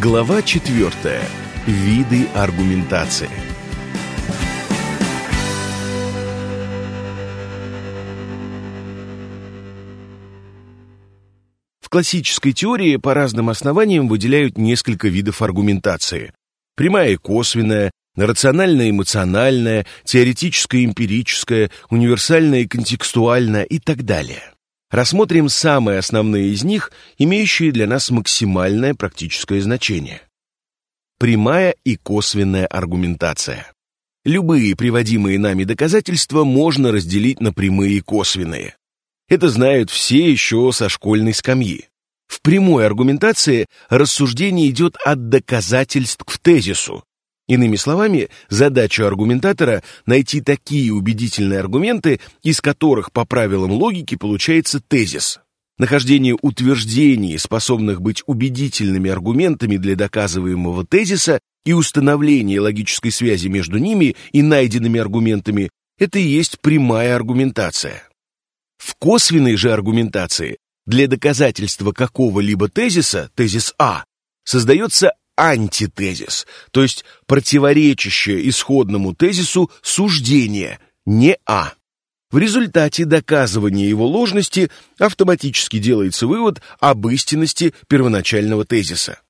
Глава 4. Виды аргументации. В классической теории по разным основаниям выделяют несколько видов аргументации. Прямая и косвенная, рационально-эмоциональная, теоретическая эмпирическая, универсальная и контекстуальная и так далее. Рассмотрим самые основные из них, имеющие для нас максимальное практическое значение. Прямая и косвенная аргументация. Любые приводимые нами доказательства можно разделить на прямые и косвенные. Это знают все еще со школьной скамьи. В прямой аргументации рассуждение идет от доказательств к тезису, Иными словами, задача аргументатора — найти такие убедительные аргументы, из которых по правилам логики получается тезис. Нахождение утверждений, способных быть убедительными аргументами для доказываемого тезиса, и установление логической связи между ними и найденными аргументами — это и есть прямая аргументация. В косвенной же аргументации для доказательства какого-либо тезиса, тезис А, создается антитезис, то есть противоречащее исходному тезису суждение, не А. В результате доказывания его ложности автоматически делается вывод об истинности первоначального тезиса.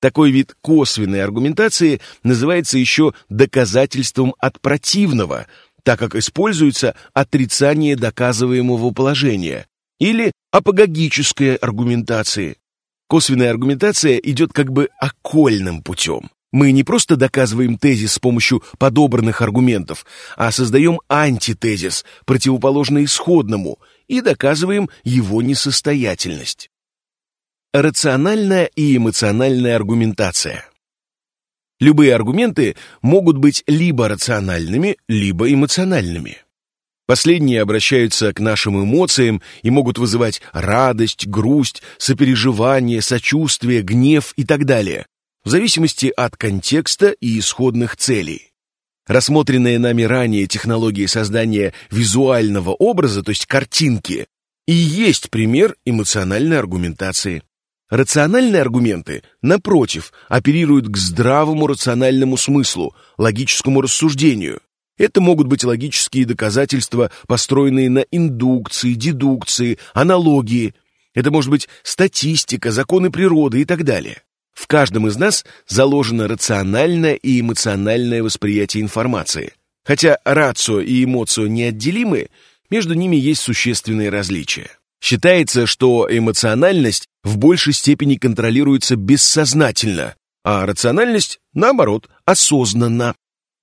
Такой вид косвенной аргументации называется еще доказательством от противного, так как используется отрицание доказываемого положения, или апогогическая аргументация, Косвенная аргументация идет как бы окольным путем. Мы не просто доказываем тезис с помощью подобранных аргументов, а создаем антитезис, противоположный исходному, и доказываем его несостоятельность. Рациональная и эмоциональная аргументация. Любые аргументы могут быть либо рациональными, либо эмоциональными. Последние обращаются к нашим эмоциям и могут вызывать радость, грусть, сопереживание, сочувствие, гнев и так далее, в зависимости от контекста и исходных целей. Рассмотренная нами ранее технология создания визуального образа, то есть картинки, и есть пример эмоциональной аргументации. Рациональные аргументы, напротив, оперируют к здравому рациональному смыслу, логическому рассуждению, это могут быть логические доказательства, построенные на индукции, дедукции, аналогии. Это может быть статистика, законы природы и так далее. В каждом из нас заложено рациональное и эмоциональное восприятие информации. Хотя рацио и эмоцио неотделимы, между ними есть существенные различия. Считается, что эмоциональность в большей степени контролируется бессознательно, а рациональность, наоборот, осознанно.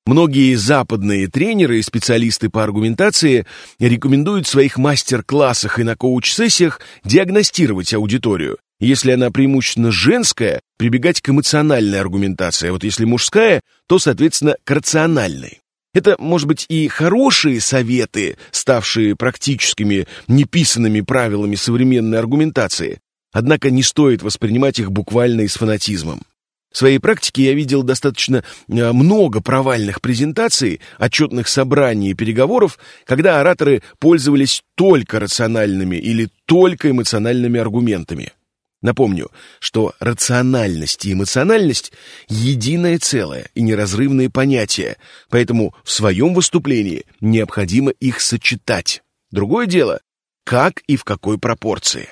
Многие западные тренеры и специалисты по аргументации рекомендуют в своих мастер-классах и на коуч-сессиях диагностировать аудиторию. Если она преимущественно женская, прибегать к эмоциональной аргументации, а вот если мужская, то, соответственно, к рациональной. Это, может быть, и хорошие советы, ставшие практическими, неписанными правилами современной аргументации, однако не стоит воспринимать их буквально и с фанатизмом. В своей практике я видел достаточно э, много провальных презентаций, отчетных собраний и переговоров, когда ораторы пользовались только рациональными или только эмоциональными аргументами. Напомню, что рациональность и эмоциональность – единое целое и неразрывные понятия, поэтому в своем выступлении необходимо их сочетать. Другое дело – как и в какой пропорции.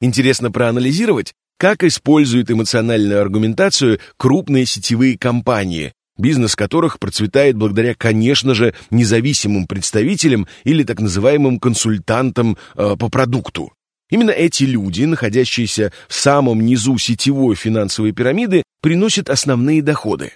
Интересно проанализировать, как используют эмоциональную аргументацию крупные сетевые компании, бизнес которых процветает благодаря, конечно же, независимым представителям или так называемым консультантам э, по продукту. Именно эти люди, находящиеся в самом низу сетевой финансовой пирамиды, приносят основные доходы.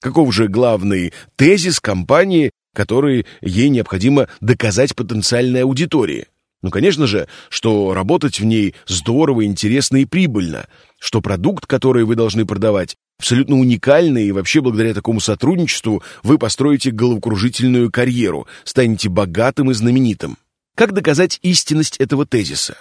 Каков же главный тезис компании, который ей необходимо доказать потенциальной аудитории? Ну, конечно же, что работать в ней здорово, интересно и прибыльно, что продукт, который вы должны продавать, абсолютно уникальный, и вообще благодаря такому сотрудничеству вы построите головокружительную карьеру, станете богатым и знаменитым. Как доказать истинность этого тезиса?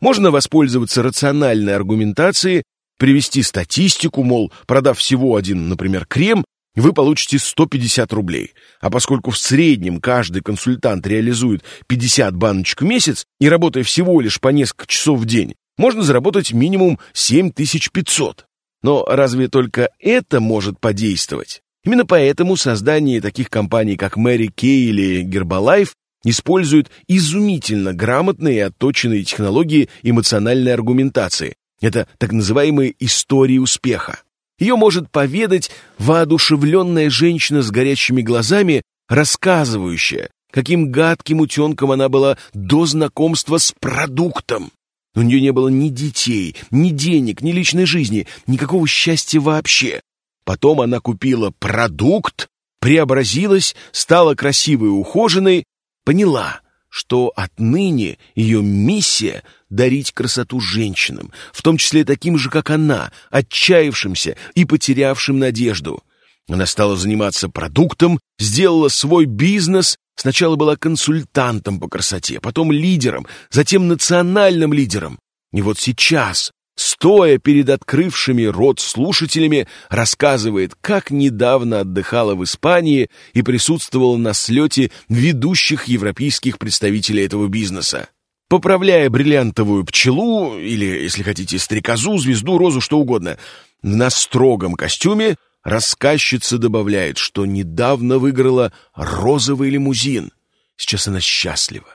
Можно воспользоваться рациональной аргументацией, привести статистику, мол, продав всего один, например, крем, вы получите 150 рублей. А поскольку в среднем каждый консультант реализует 50 баночек в месяц и работая всего лишь по несколько часов в день, можно заработать минимум 7500. Но разве только это может подействовать? Именно поэтому создание таких компаний, как Мэри Кей или Гербалайф, используют изумительно грамотные и отточенные технологии эмоциональной аргументации. Это так называемые истории успеха. Ее может поведать воодушевленная женщина с горящими глазами, рассказывающая, каким гадким утенком она была до знакомства с продуктом. У нее не было ни детей, ни денег, ни личной жизни, никакого счастья вообще. Потом она купила продукт, преобразилась, стала красивой и ухоженной, поняла, что отныне ее миссия — дарить красоту женщинам, в том числе таким же, как она, отчаявшимся и потерявшим надежду. Она стала заниматься продуктом, сделала свой бизнес, сначала была консультантом по красоте, потом лидером, затем национальным лидером. И вот сейчас стоя перед открывшими рот слушателями, рассказывает, как недавно отдыхала в Испании и присутствовала на слете ведущих европейских представителей этого бизнеса. Поправляя бриллиантовую пчелу, или, если хотите, стрекозу, звезду, розу, что угодно, на строгом костюме рассказчица добавляет, что недавно выиграла розовый лимузин. Сейчас она счастлива.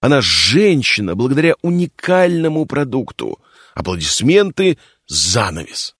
Она женщина благодаря уникальному продукту — Аплодисменты, занавес.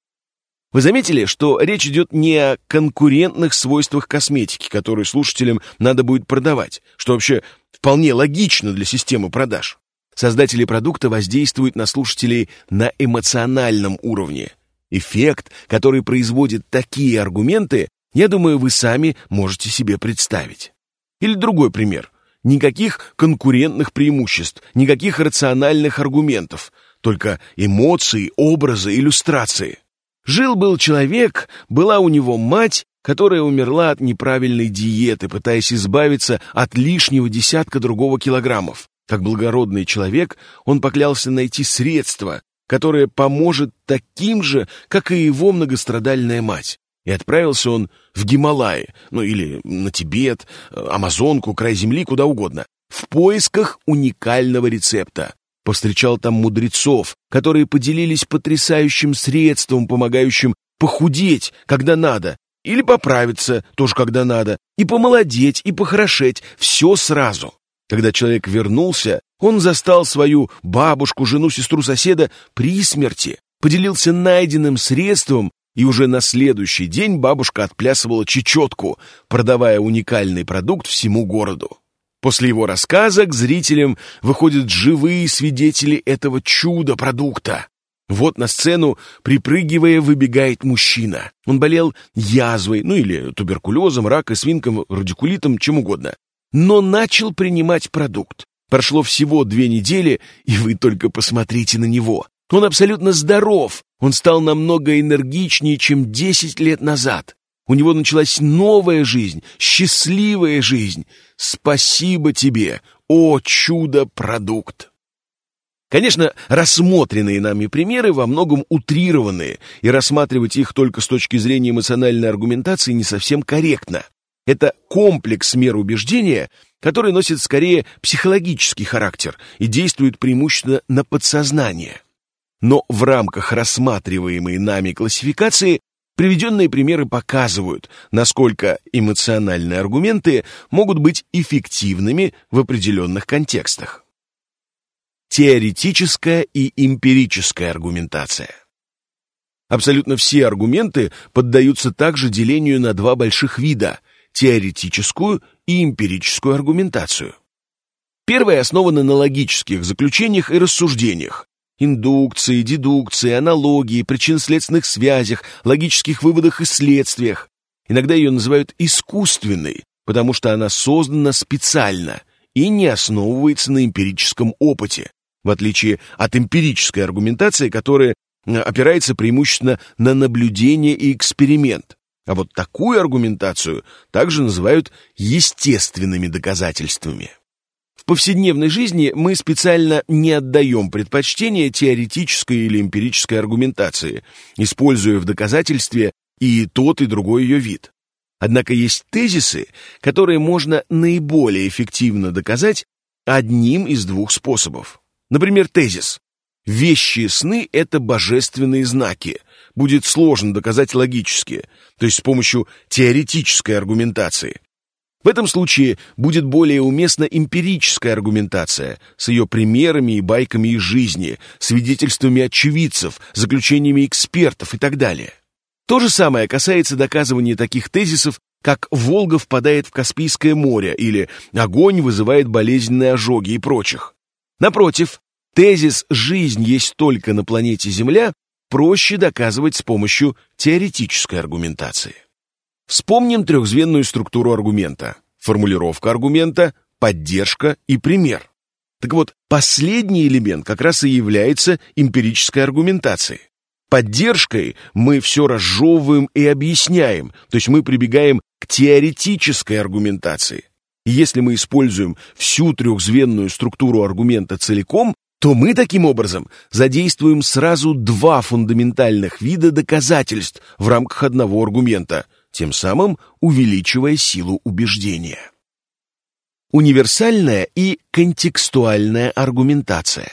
Вы заметили, что речь идет не о конкурентных свойствах косметики, которую слушателям надо будет продавать, что вообще вполне логично для системы продаж. Создатели продукта воздействуют на слушателей на эмоциональном уровне. Эффект, который производит такие аргументы, я думаю, вы сами можете себе представить. Или другой пример. Никаких конкурентных преимуществ, никаких рациональных аргументов – только эмоции, образы, иллюстрации. Жил-был человек, была у него мать, которая умерла от неправильной диеты, пытаясь избавиться от лишнего десятка другого килограммов. Как благородный человек, он поклялся найти средство, которое поможет таким же, как и его многострадальная мать. И отправился он в Гималаи, ну или на Тибет, Амазонку, край земли, куда угодно, в поисках уникального рецепта. Повстречал там мудрецов, которые поделились потрясающим средством, помогающим похудеть, когда надо, или поправиться, тоже когда надо, и помолодеть, и похорошеть, все сразу. Когда человек вернулся, он застал свою бабушку, жену, сестру соседа при смерти, поделился найденным средством, и уже на следующий день бабушка отплясывала чечетку, продавая уникальный продукт всему городу. После его рассказа к зрителям выходят живые свидетели этого чуда-продукта. Вот на сцену, припрыгивая, выбегает мужчина. Он болел язвой, ну или туберкулезом, ракой, свинком, радикулитом, чем угодно. Но начал принимать продукт. Прошло всего две недели, и вы только посмотрите на него. Он абсолютно здоров. Он стал намного энергичнее, чем 10 лет назад. У него началась новая жизнь, счастливая жизнь. Спасибо тебе, о чудо-продукт! Конечно, рассмотренные нами примеры во многом утрированные, и рассматривать их только с точки зрения эмоциональной аргументации не совсем корректно. Это комплекс мер убеждения, который носит скорее психологический характер и действует преимущественно на подсознание. Но в рамках рассматриваемой нами классификации Приведенные примеры показывают, насколько эмоциональные аргументы могут быть эффективными в определенных контекстах. Теоретическая и эмпирическая аргументация. Абсолютно все аргументы поддаются также делению на два больших вида – теоретическую и эмпирическую аргументацию. Первая основана на логических заключениях и рассуждениях, Индукции, дедукции, аналогии, причинно-следственных связях, логических выводах и следствиях. Иногда ее называют искусственной, потому что она создана специально и не основывается на эмпирическом опыте, в отличие от эмпирической аргументации, которая опирается преимущественно на наблюдение и эксперимент. А вот такую аргументацию также называют естественными доказательствами повседневной жизни мы специально не отдаем предпочтение теоретической или эмпирической аргументации, используя в доказательстве и тот, и другой ее вид. Однако есть тезисы, которые можно наиболее эффективно доказать одним из двух способов. Например, тезис «Вещи сны — это божественные знаки», будет сложно доказать логически, то есть с помощью теоретической аргументации. В этом случае будет более уместна эмпирическая аргументация с ее примерами и байками из жизни, свидетельствами очевидцев, заключениями экспертов и так далее. То же самое касается доказывания таких тезисов, как «Волга впадает в Каспийское море» или «Огонь вызывает болезненные ожоги» и прочих. Напротив, тезис «Жизнь есть только на планете Земля» проще доказывать с помощью теоретической аргументации. Вспомним трехзвенную структуру аргумента. Формулировка аргумента, поддержка и пример. Так вот, последний элемент как раз и является эмпирической аргументацией. Поддержкой мы все разжевываем и объясняем, то есть мы прибегаем к теоретической аргументации. И если мы используем всю трехзвенную структуру аргумента целиком, то мы таким образом задействуем сразу два фундаментальных вида доказательств в рамках одного аргумента – тем самым увеличивая силу убеждения. Универсальная и контекстуальная аргументация.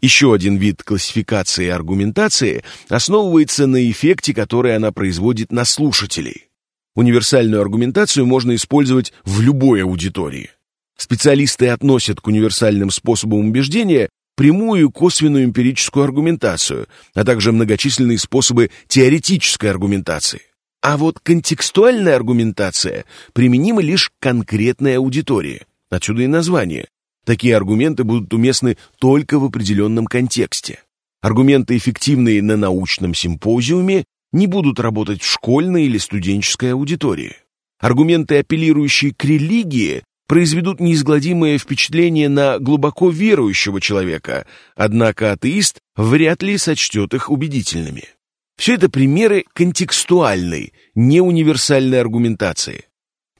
Еще один вид классификации аргументации основывается на эффекте, который она производит на слушателей. Универсальную аргументацию можно использовать в любой аудитории. Специалисты относят к универсальным способам убеждения прямую косвенную эмпирическую аргументацию, а также многочисленные способы теоретической аргументации. А вот контекстуальная аргументация применима лишь к конкретной аудитории. Отсюда и название. Такие аргументы будут уместны только в определенном контексте. Аргументы, эффективные на научном симпозиуме, не будут работать в школьной или студенческой аудитории. Аргументы, апеллирующие к религии, произведут неизгладимое впечатление на глубоко верующего человека, однако атеист вряд ли сочтет их убедительными. Все это примеры контекстуальной, не универсальной аргументации.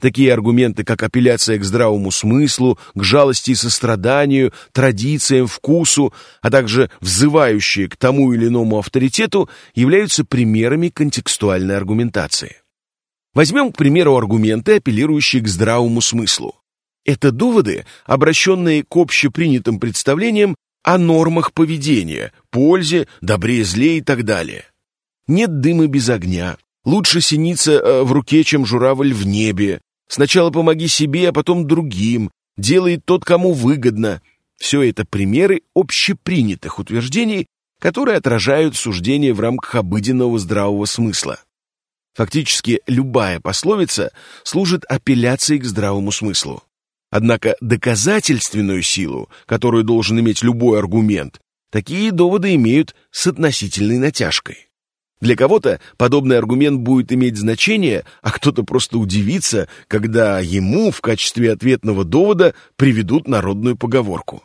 Такие аргументы, как апелляция к здравому смыслу, к жалости и состраданию, традициям, вкусу, а также взывающие к тому или иному авторитету, являются примерами контекстуальной аргументации. Возьмем, к примеру, аргументы, апеллирующие к здравому смыслу. Это доводы, обращенные к общепринятым представлениям о нормах поведения, пользе, добре, зле и так далее. Нет дыма без огня. Лучше синица э, в руке, чем журавль в небе. Сначала помоги себе, а потом другим. Делай тот, кому выгодно. Все это примеры общепринятых утверждений, которые отражают суждения в рамках обыденного здравого смысла. Фактически любая пословица служит апелляцией к здравому смыслу. Однако доказательственную силу, которую должен иметь любой аргумент, такие доводы имеют с относительной натяжкой. Для кого-то подобный аргумент будет иметь значение, а кто-то просто удивится, когда ему в качестве ответного довода приведут народную поговорку.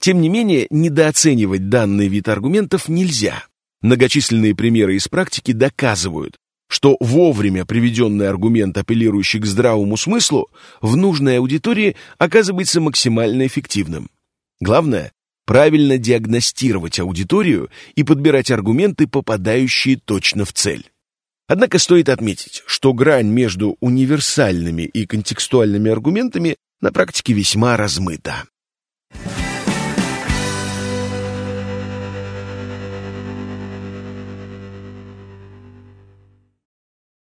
Тем не менее, недооценивать данный вид аргументов нельзя. Многочисленные примеры из практики доказывают, что вовремя приведенный аргумент, апеллирующий к здравому смыслу, в нужной аудитории оказывается максимально эффективным. Главное правильно диагностировать аудиторию и подбирать аргументы, попадающие точно в цель. Однако стоит отметить, что грань между универсальными и контекстуальными аргументами на практике весьма размыта.